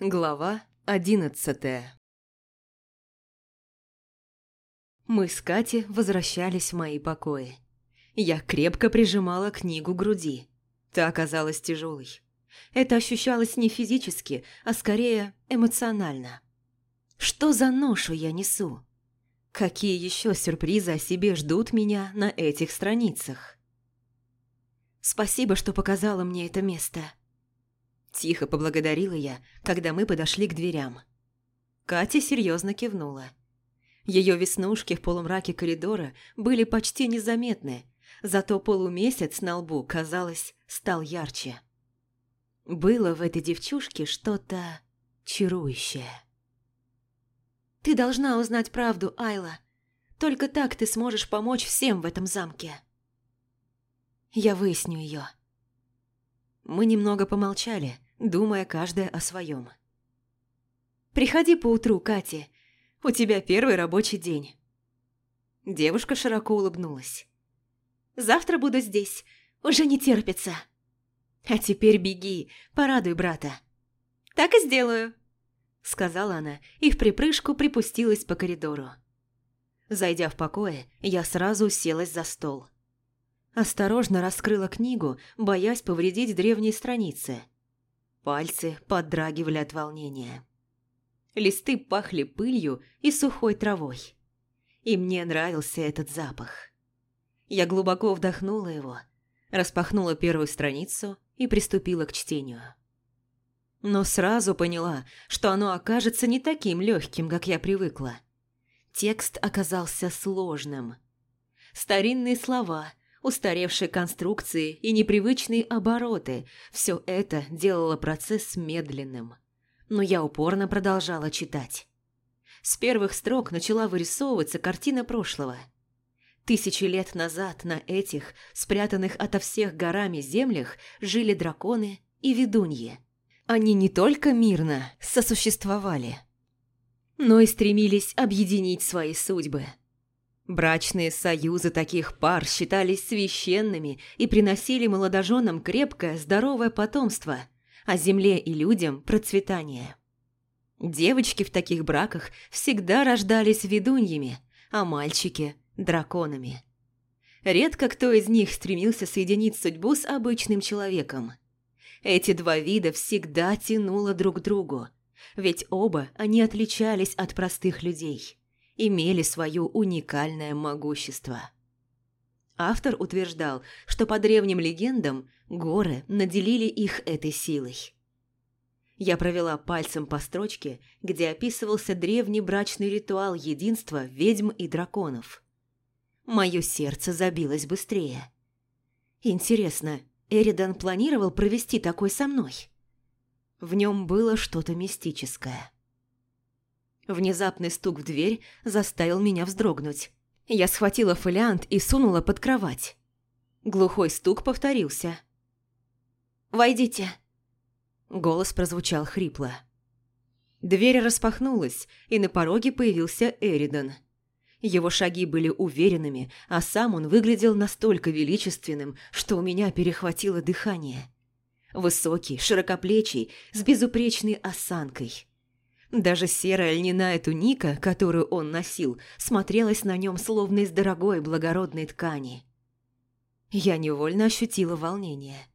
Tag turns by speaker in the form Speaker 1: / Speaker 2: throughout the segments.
Speaker 1: Глава одиннадцатая Мы с Катей возвращались в мои покои. Я крепко прижимала книгу к груди. Та оказалась тяжелой. Это ощущалось не физически, а скорее эмоционально. Что за ношу я несу? Какие еще сюрпризы о себе ждут меня на этих страницах? Спасибо, что показала мне это место. Тихо поблагодарила я, когда мы подошли к дверям. Катя серьезно кивнула. Ее веснушки в полумраке коридора были почти незаметны, зато полумесяц на лбу, казалось, стал ярче. Было в этой девчушке что-то чарующее. «Ты должна узнать правду, Айла. Только так ты сможешь помочь всем в этом замке». Я выясню ее. Мы немного помолчали, думая каждая о своем. «Приходи поутру, Катя. У тебя первый рабочий день». Девушка широко улыбнулась. «Завтра буду здесь. Уже не терпится». «А теперь беги, порадуй брата». «Так и сделаю», — сказала она и в припрыжку припустилась по коридору. Зайдя в покое, я сразу уселась за стол. Осторожно раскрыла книгу, боясь повредить древние страницы. Пальцы подрагивали от волнения. Листы пахли пылью и сухой травой. И мне нравился этот запах. Я глубоко вдохнула его, распахнула первую страницу и приступила к чтению. Но сразу поняла, что оно окажется не таким легким, как я привыкла. Текст оказался сложным. Старинные слова – устаревшие конструкции и непривычные обороты – все это делало процесс медленным. Но я упорно продолжала читать. С первых строк начала вырисовываться картина прошлого. Тысячи лет назад на этих, спрятанных ото всех горами землях, жили драконы и ведуньи. Они не только мирно сосуществовали, но и стремились объединить свои судьбы – Брачные союзы таких пар считались священными и приносили молодоженам крепкое, здоровое потомство, а земле и людям – процветание. Девочки в таких браках всегда рождались ведуньями, а мальчики – драконами. Редко кто из них стремился соединить судьбу с обычным человеком. Эти два вида всегда тянуло друг к другу, ведь оба они отличались от простых людей – имели свое уникальное могущество. Автор утверждал, что по древним легендам горы наделили их этой силой. Я провела пальцем по строчке, где описывался древний брачный ритуал единства ведьм и драконов. Мое сердце забилось быстрее. Интересно, Эридан планировал провести такой со мной? В нем было что-то мистическое. Внезапный стук в дверь заставил меня вздрогнуть. Я схватила фолиант и сунула под кровать. Глухой стук повторился. «Войдите!» Голос прозвучал хрипло. Дверь распахнулась, и на пороге появился Эридан. Его шаги были уверенными, а сам он выглядел настолько величественным, что у меня перехватило дыхание. Высокий, широкоплечий, с безупречной осанкой – даже серая льняная туника, которую он носил, смотрелась на нем словно из дорогой благородной ткани. Я невольно ощутила волнение.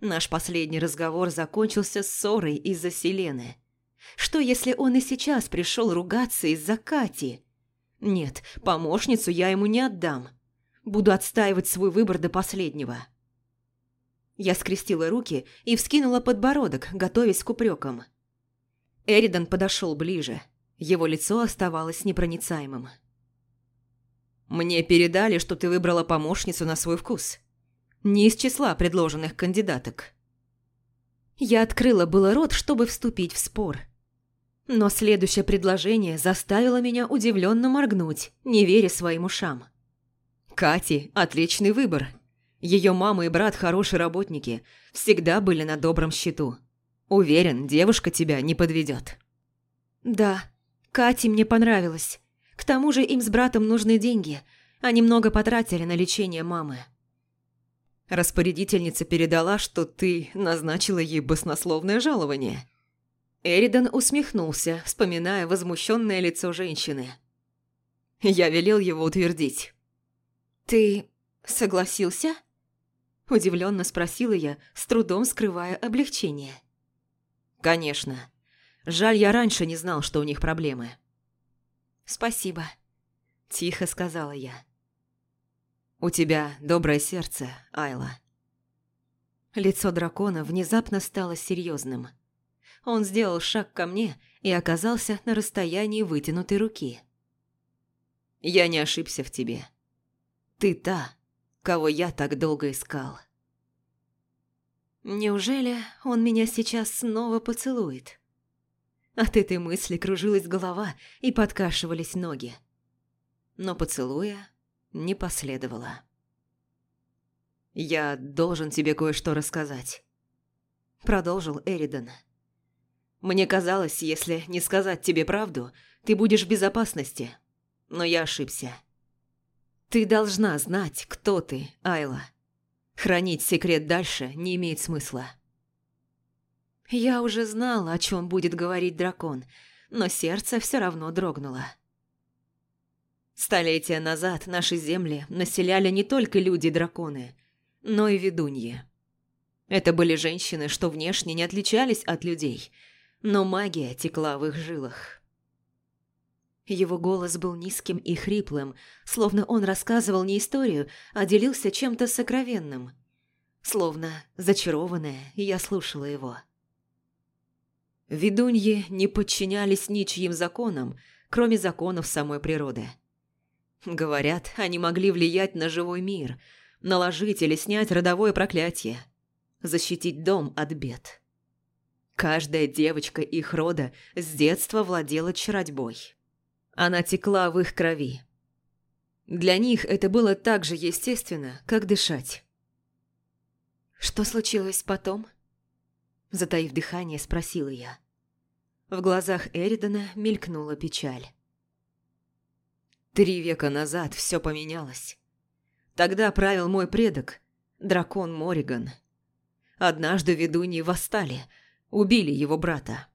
Speaker 1: Наш последний разговор закончился ссорой из-за Селены. Что, если он и сейчас пришел ругаться из-за Кати? Нет, помощницу я ему не отдам. Буду отстаивать свой выбор до последнего. Я скрестила руки и вскинула подбородок, готовясь к упрекам. Эридан подошел ближе. Его лицо оставалось непроницаемым. «Мне передали, что ты выбрала помощницу на свой вкус. Не из числа предложенных кандидаток». Я открыла было рот, чтобы вступить в спор. Но следующее предложение заставило меня удивленно моргнуть, не веря своим ушам. «Кати – отличный выбор. Ее мама и брат хорошие работники, всегда были на добром счету». Уверен, девушка тебя не подведет. Да, Кате мне понравилось. К тому же им с братом нужны деньги. Они много потратили на лечение мамы. Распорядительница передала, что ты назначила ей баснословное жалование. Эридан усмехнулся, вспоминая возмущенное лицо женщины. Я велел его утвердить. «Ты согласился?» Удивленно спросила я, с трудом скрывая облегчение. «Конечно. Жаль, я раньше не знал, что у них проблемы». «Спасибо», – тихо сказала я. «У тебя доброе сердце, Айла». Лицо дракона внезапно стало серьезным. Он сделал шаг ко мне и оказался на расстоянии вытянутой руки. «Я не ошибся в тебе. Ты та, кого я так долго искал». Неужели он меня сейчас снова поцелует? От этой мысли кружилась голова и подкашивались ноги. Но поцелуя не последовало. «Я должен тебе кое-что рассказать», – продолжил Эридан. «Мне казалось, если не сказать тебе правду, ты будешь в безопасности, но я ошибся. Ты должна знать, кто ты, Айла. Хранить секрет дальше не имеет смысла». Я уже знала, о чем будет говорить дракон, но сердце все равно дрогнуло. Столетия назад наши земли населяли не только люди-драконы, но и ведуньи. Это были женщины, что внешне не отличались от людей, но магия текла в их жилах. Его голос был низким и хриплым, словно он рассказывал не историю, а делился чем-то сокровенным. Словно зачарованная, я слушала его. Ведуньи не подчинялись ничьим законам, кроме законов самой природы. Говорят, они могли влиять на живой мир – наложить или снять родовое проклятие, защитить дом от бед. Каждая девочка их рода с детства владела чародьбой. Она текла в их крови. Для них это было так же естественно, как дышать. «Что случилось потом?» Затаив дыхание, спросила я. В глазах Эридана мелькнула печаль. Три века назад все поменялось. Тогда правил мой предок, дракон Мориган. Однажды ведуньи восстали, убили его брата.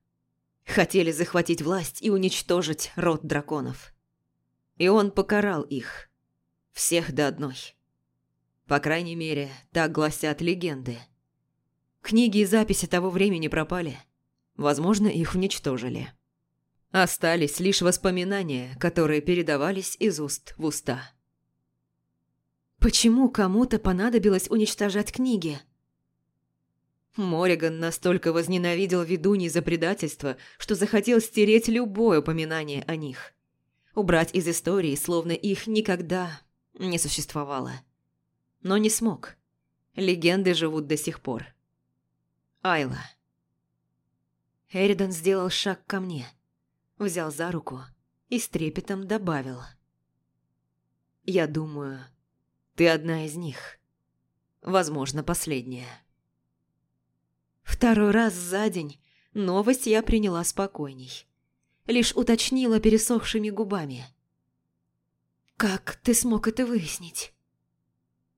Speaker 1: Хотели захватить власть и уничтожить род драконов. И он покарал их. Всех до одной. По крайней мере, так гласят легенды. Книги и записи того времени пропали. Возможно, их уничтожили. Остались лишь воспоминания, которые передавались из уст в уста. Почему кому-то понадобилось уничтожать книги? Мориган настолько возненавидел ведуней за предательство, что захотел стереть любое упоминание о них. Убрать из истории, словно их никогда не существовало. Но не смог. Легенды живут до сих пор. Айла. Эридан сделал шаг ко мне, взял за руку и с трепетом добавил. «Я думаю, ты одна из них. Возможно, последняя. Второй раз за день новость я приняла спокойней. Лишь уточнила пересохшими губами. «Как ты смог это выяснить?»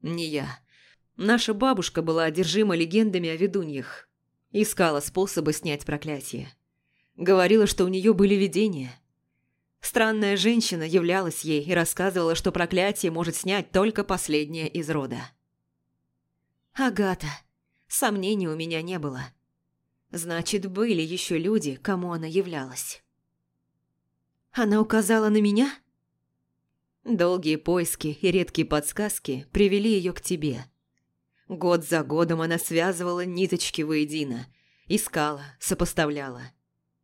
Speaker 1: «Не я. Наша бабушка была одержима легендами о ведуньях. Искала способы снять проклятие. Говорила, что у нее были видения. Странная женщина являлась ей и рассказывала, что проклятие может снять только последняя из рода. «Агата, сомнений у меня не было. Значит, были еще люди, кому она являлась». «Она указала на меня?» Долгие поиски и редкие подсказки привели ее к тебе. Год за годом она связывала ниточки воедино, искала, сопоставляла.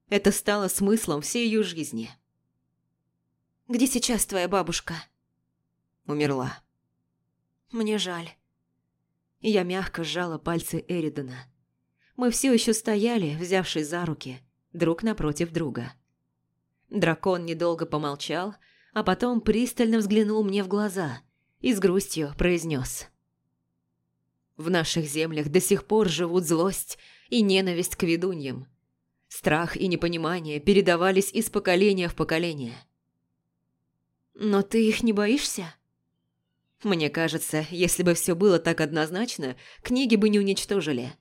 Speaker 1: Это стало смыслом всей ее жизни. Где сейчас твоя бабушка?» «Умерла». «Мне жаль». Я мягко сжала пальцы Эридона. Мы все еще стояли, взявшись за руки, друг напротив друга. Дракон недолго помолчал, а потом пристально взглянул мне в глаза и с грустью произнес. «В наших землях до сих пор живут злость и ненависть к ведуньям. Страх и непонимание передавались из поколения в поколение. «Но ты их не боишься?» «Мне кажется, если бы все было так однозначно, книги бы не уничтожили.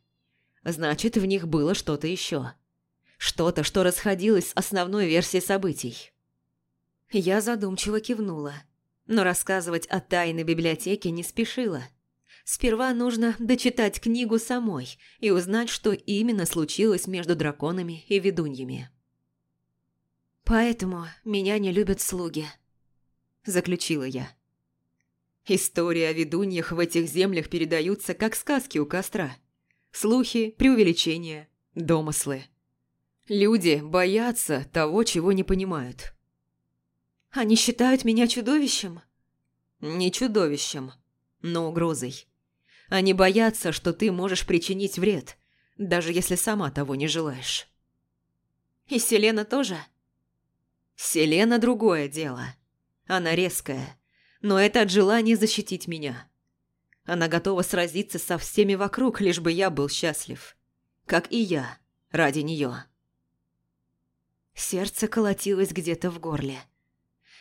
Speaker 1: Значит, в них было что-то еще. Что-то, что расходилось с основной версией событий. Я задумчиво кивнула, но рассказывать о тайной библиотеке не спешила. Сперва нужно дочитать книгу самой и узнать, что именно случилось между драконами и ведуньями. «Поэтому меня не любят слуги», – заключила я. Истории о ведуньях в этих землях передаются, как сказки у костра. Слухи, преувеличения, домыслы. Люди боятся того, чего не понимают. Они считают меня чудовищем? Не чудовищем, но угрозой. Они боятся, что ты можешь причинить вред, даже если сама того не желаешь. И Селена тоже? Селена другое дело. Она резкая, но это от желания защитить меня. Она готова сразиться со всеми вокруг, лишь бы я был счастлив. Как и я, ради нее. Сердце колотилось где-то в горле.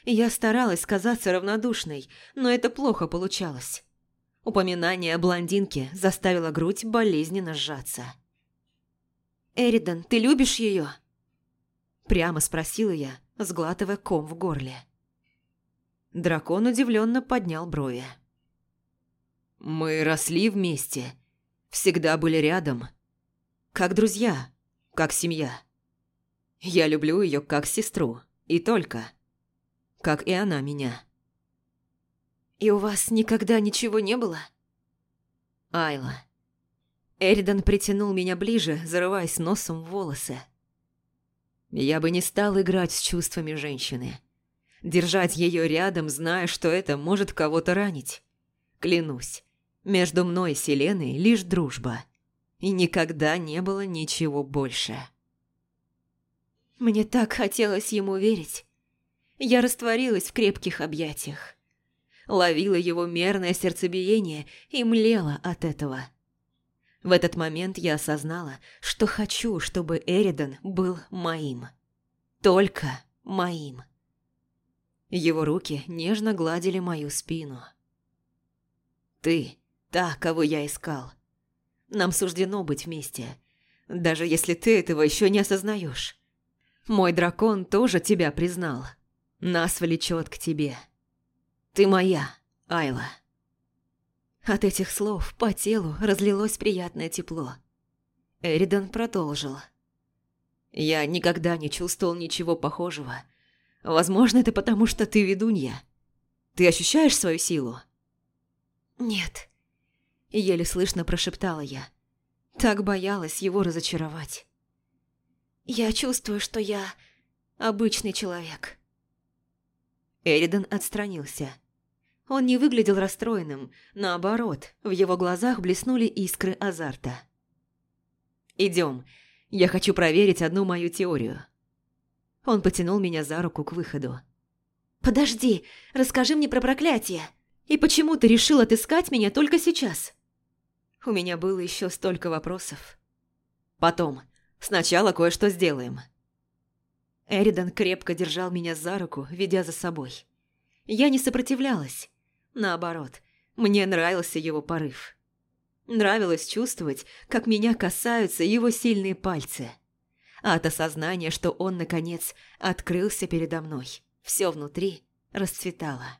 Speaker 1: Я старалась казаться равнодушной, но это плохо получалось. Упоминание о блондинке заставило грудь болезненно сжаться. «Эридан, ты любишь ее?» Прямо спросила я, сглатывая ком в горле. Дракон удивленно поднял брови. «Мы росли вместе, всегда были рядом, как друзья, как семья». Я люблю ее как сестру, и только. Как и она меня. И у вас никогда ничего не было? Айла. Эридан притянул меня ближе, зарываясь носом в волосы. Я бы не стал играть с чувствами женщины. Держать ее рядом, зная, что это может кого-то ранить. Клянусь, между мной и Селеной лишь дружба. И никогда не было ничего больше. Мне так хотелось ему верить. Я растворилась в крепких объятиях. Ловила его мерное сердцебиение и млела от этого. В этот момент я осознала, что хочу, чтобы Эридан был моим. Только моим. Его руки нежно гладили мою спину. «Ты – та, кого я искал. Нам суждено быть вместе, даже если ты этого еще не осознаешь. Мой дракон тоже тебя признал. Нас влечет к тебе. Ты моя, Айла». От этих слов по телу разлилось приятное тепло. Эридан продолжил. «Я никогда не чувствовал ничего похожего. Возможно, это потому, что ты ведунья. Ты ощущаешь свою силу?» «Нет», – еле слышно прошептала я. Так боялась его разочаровать. Я чувствую, что я обычный человек. Эридан отстранился. Он не выглядел расстроенным, наоборот, в его глазах блеснули искры азарта. «Идем, я хочу проверить одну мою теорию». Он потянул меня за руку к выходу. «Подожди, расскажи мне про проклятие. И почему ты решил отыскать меня только сейчас?» У меня было еще столько вопросов. «Потом, Сначала кое-что сделаем». Эридан крепко держал меня за руку, ведя за собой. Я не сопротивлялась. Наоборот, мне нравился его порыв. Нравилось чувствовать, как меня касаются его сильные пальцы. А от осознания, что он, наконец, открылся передо мной, все внутри расцветало.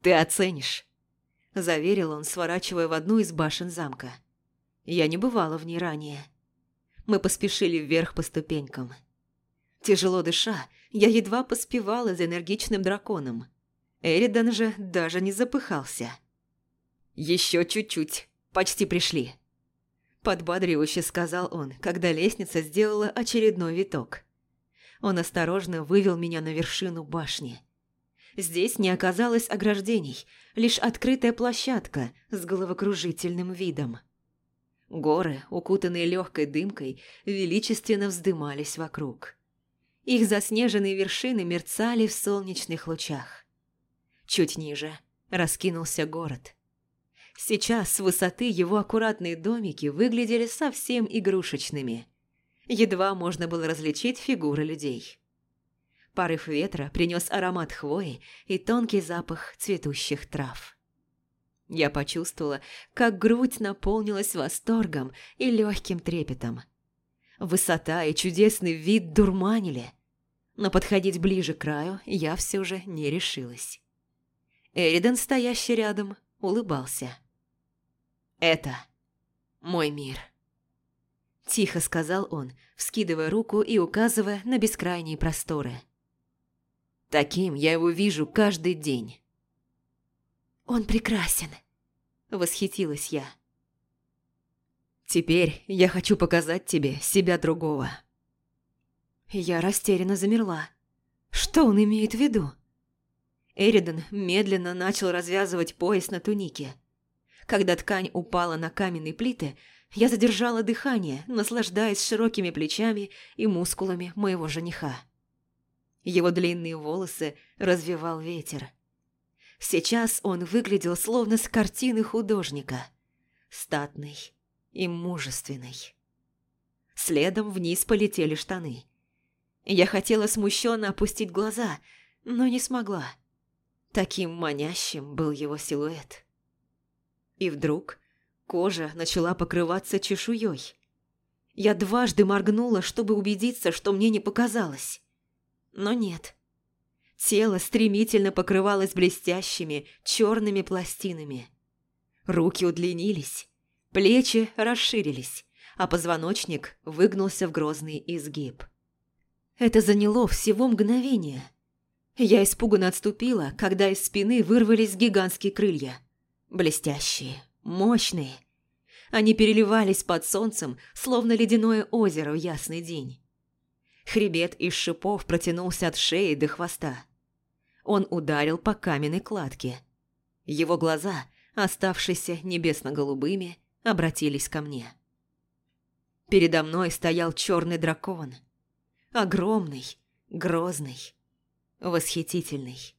Speaker 1: «Ты оценишь», – заверил он, сворачивая в одну из башен замка. Я не бывала в ней ранее. Мы поспешили вверх по ступенькам. Тяжело дыша, я едва поспевала за энергичным драконом. Эридан же даже не запыхался. «Еще чуть-чуть, почти пришли», – подбадривающе сказал он, когда лестница сделала очередной виток. Он осторожно вывел меня на вершину башни. Здесь не оказалось ограждений, лишь открытая площадка с головокружительным видом. Горы, укутанные легкой дымкой, величественно вздымались вокруг. Их заснеженные вершины мерцали в солнечных лучах. Чуть ниже раскинулся город. Сейчас с высоты его аккуратные домики выглядели совсем игрушечными. Едва можно было различить фигуры людей. Порыв ветра принес аромат хвои и тонкий запах цветущих трав. Я почувствовала, как грудь наполнилась восторгом и легким трепетом. Высота и чудесный вид дурманили. Но подходить ближе к краю я все же не решилась. Эридан, стоящий рядом, улыбался. «Это мой мир», – тихо сказал он, вскидывая руку и указывая на бескрайние просторы. «Таким я его вижу каждый день». «Он прекрасен», – восхитилась я. «Теперь я хочу показать тебе себя другого». Я растерянно замерла. Что он имеет в виду? Эридан медленно начал развязывать пояс на тунике. Когда ткань упала на каменные плиты, я задержала дыхание, наслаждаясь широкими плечами и мускулами моего жениха. Его длинные волосы развивал ветер. Сейчас он выглядел словно с картины художника. Статный и мужественный. Следом вниз полетели штаны. Я хотела смущенно опустить глаза, но не смогла. Таким манящим был его силуэт. И вдруг кожа начала покрываться чешуей. Я дважды моргнула, чтобы убедиться, что мне не показалось. Но нет. Тело стремительно покрывалось блестящими черными пластинами. Руки удлинились, плечи расширились, а позвоночник выгнулся в грозный изгиб. Это заняло всего мгновение. Я испуганно отступила, когда из спины вырвались гигантские крылья. Блестящие, мощные. Они переливались под солнцем, словно ледяное озеро в ясный день. Хребет из шипов протянулся от шеи до хвоста. Он ударил по каменной кладке. Его глаза, оставшиеся небесно-голубыми, обратились ко мне. Передо мной стоял черный дракон. Огромный, грозный, восхитительный.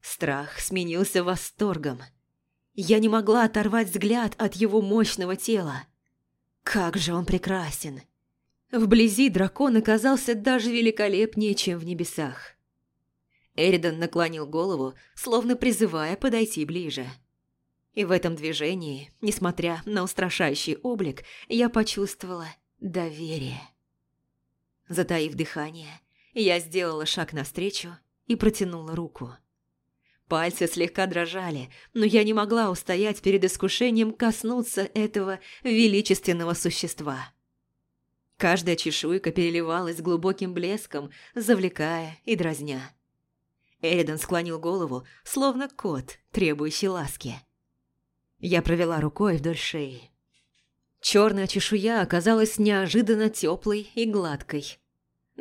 Speaker 1: Страх сменился восторгом. Я не могла оторвать взгляд от его мощного тела. Как же он прекрасен! Вблизи дракон оказался даже великолепнее, чем в небесах. Эридан наклонил голову, словно призывая подойти ближе. И в этом движении, несмотря на устрашающий облик, я почувствовала доверие. Затаив дыхание, я сделала шаг навстречу и протянула руку. Пальцы слегка дрожали, но я не могла устоять перед искушением коснуться этого величественного существа. Каждая чешуйка переливалась глубоким блеском, завлекая и дразня. Эридан склонил голову, словно кот, требующий ласки. Я провела рукой вдоль шеи. Черная чешуя оказалась неожиданно теплой и гладкой.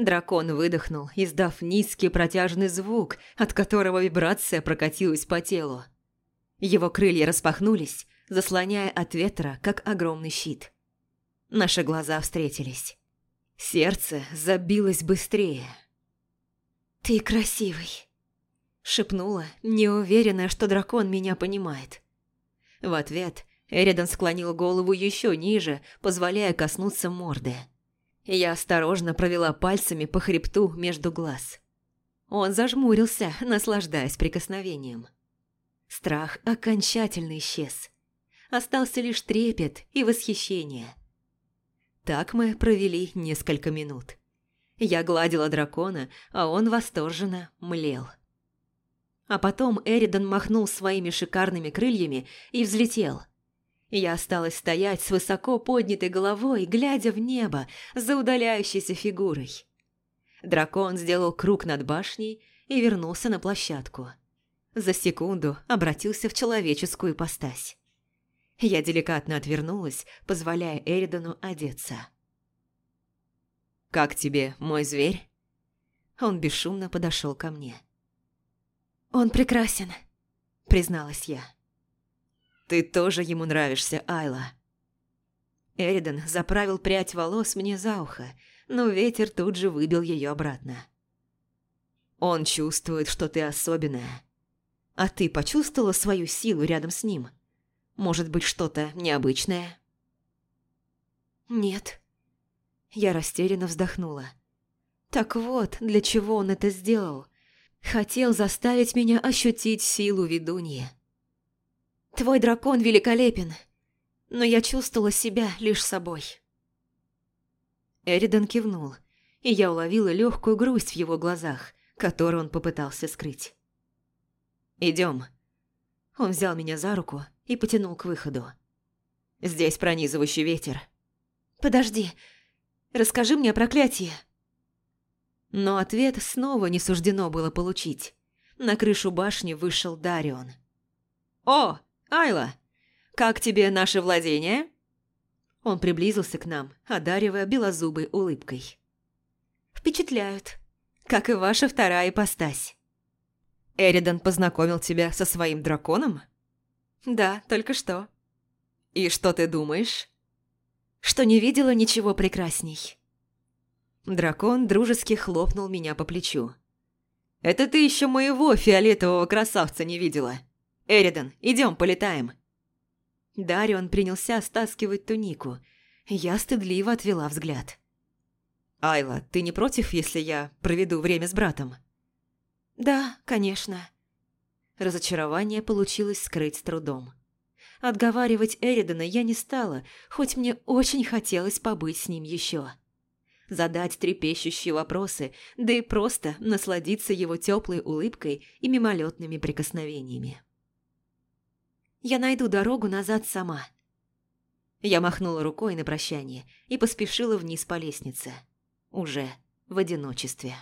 Speaker 1: Дракон выдохнул, издав низкий протяжный звук, от которого вибрация прокатилась по телу. Его крылья распахнулись, заслоняя от ветра, как огромный щит. Наши глаза встретились. Сердце забилось быстрее. «Ты красивый», Шепнула, неуверенная, что дракон меня понимает. В ответ Эридан склонил голову еще ниже, позволяя коснуться морды. Я осторожно провела пальцами по хребту между глаз. Он зажмурился, наслаждаясь прикосновением. Страх окончательно исчез. Остался лишь трепет и восхищение. Так мы провели несколько минут. Я гладила дракона, а он восторженно млел. А потом Эридан махнул своими шикарными крыльями и взлетел. Я осталась стоять с высоко поднятой головой, глядя в небо за удаляющейся фигурой. Дракон сделал круг над башней и вернулся на площадку. За секунду обратился в человеческую ипостась. Я деликатно отвернулась, позволяя Эридану одеться. «Как тебе, мой зверь?» Он бесшумно подошел ко мне. «Он прекрасен», – призналась я. «Ты тоже ему нравишься, Айла». Эридан заправил прядь волос мне за ухо, но ветер тут же выбил ее обратно. «Он чувствует, что ты особенная. А ты почувствовала свою силу рядом с ним? Может быть, что-то необычное?» «Нет». Я растерянно вздохнула. «Так вот, для чего он это сделал. Хотел заставить меня ощутить силу ведуньи. Твой дракон великолепен, но я чувствовала себя лишь собой. Эридан кивнул, и я уловила легкую грусть в его глазах, которую он попытался скрыть. «Идем». Он взял меня за руку и потянул к выходу. «Здесь пронизывающий ветер».
Speaker 2: «Подожди, расскажи мне о проклятии».
Speaker 1: Но ответ снова не суждено было получить. На крышу башни вышел Дарион. «О, Айла, как тебе наше владение?» Он приблизился к нам, одаривая белозубой улыбкой.
Speaker 2: «Впечатляют, как и ваша вторая ипостась».
Speaker 1: «Эридан познакомил тебя со своим драконом?»
Speaker 2: «Да, только что».
Speaker 1: «И что ты думаешь?»
Speaker 2: «Что не видела ничего прекрасней».
Speaker 1: Дракон дружески хлопнул меня по плечу. «Это ты еще моего фиолетового красавца не видела. Эридан, идем, полетаем». Дарион принялся стаскивать тунику. Я стыдливо отвела взгляд. «Айла, ты не против, если я проведу время с братом?»
Speaker 2: «Да, конечно».
Speaker 1: Разочарование получилось скрыть с трудом. Отговаривать Эридана я не стала, хоть мне очень хотелось побыть с ним еще задать трепещущие вопросы, да и просто насладиться его теплой улыбкой и мимолетными прикосновениями.
Speaker 2: «Я найду дорогу назад сама».
Speaker 1: Я махнула рукой на прощание и поспешила вниз по лестнице. Уже в одиночестве.